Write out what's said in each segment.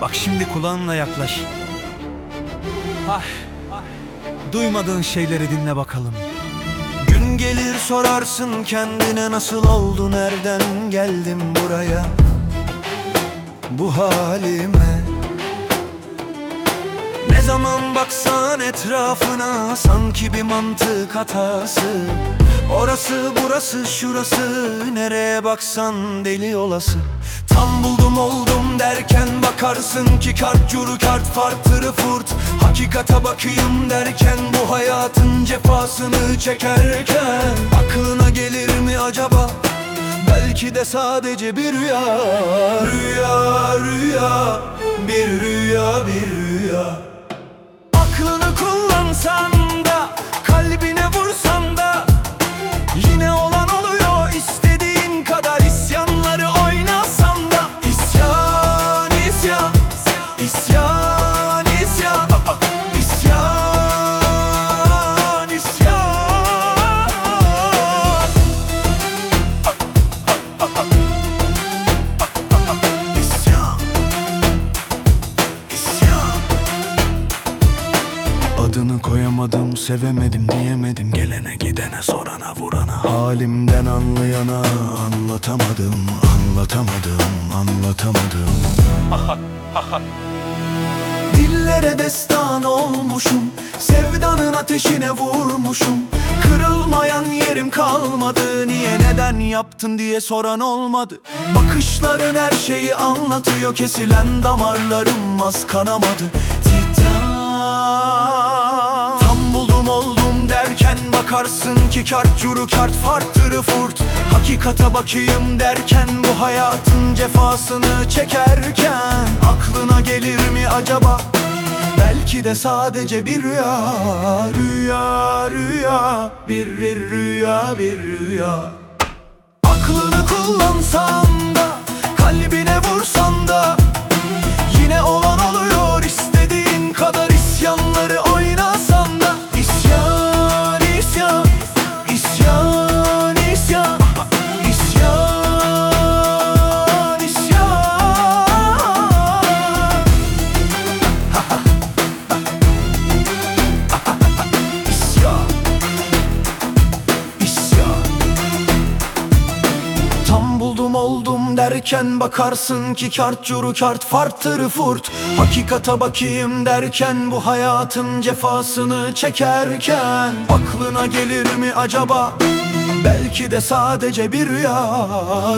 Bak şimdi kulağınla yaklaş. Ah, duymadığın şeyleri dinle bakalım. Gün gelir sorarsın kendine nasıl oldu nereden geldim buraya? Bu halime. Ne zaman baksan etrafına sanki bir mantık hatası Orası burası şurası. Nereye baksan deli olası. Tam buldum oldum derken bakarsın ki kart curu kart fartırı furt. Hakikate bakayım derken bu hayatın cefasını çekerken Aklına gelir mi acaba? Belki de sadece bir rüya. Rüya rüya bir rüya bir rüya. Aklını kullansan isyan isyan. İsyan isyan. İsyan. İsyan. Adını koyamadım, sevemedim diyemedim. Gelene gidene sorana vurana. Halimden anlayana anlatamadım Anlatamadım, anlatamadım Dillere destan olmuşum Sevdanın ateşine vurmuşum. Kırılmayan yerim kalmadı Niye neden yaptın diye soran olmadı. Bakışların her şeyi anlatıyor Kesilen damarlarım az kanamadı Bakarsın ki kart curu kart fartırı furt. Hakikate bakayım derken Bu hayatın cefasını çekerken Aklına gelir mi acaba? Belki de sadece bir rüya Rüya rüya Bir bir rüya bir rüya. Aklını kullansan oldum derken bakarsın ki kart curu kart fartırı furt. Hakikata bakayım derken bu hayatın cefasını çekerken Aklına gelir mi acaba? Belki de sadece bir rüya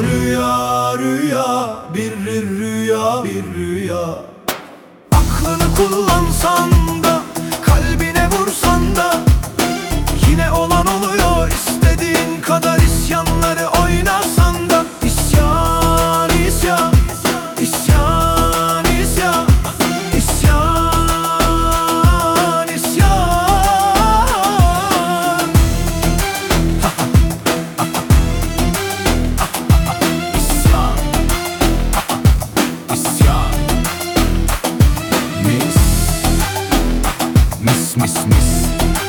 Rüya rüya bir rüya bir rüya. Aklını kullansan miss miss.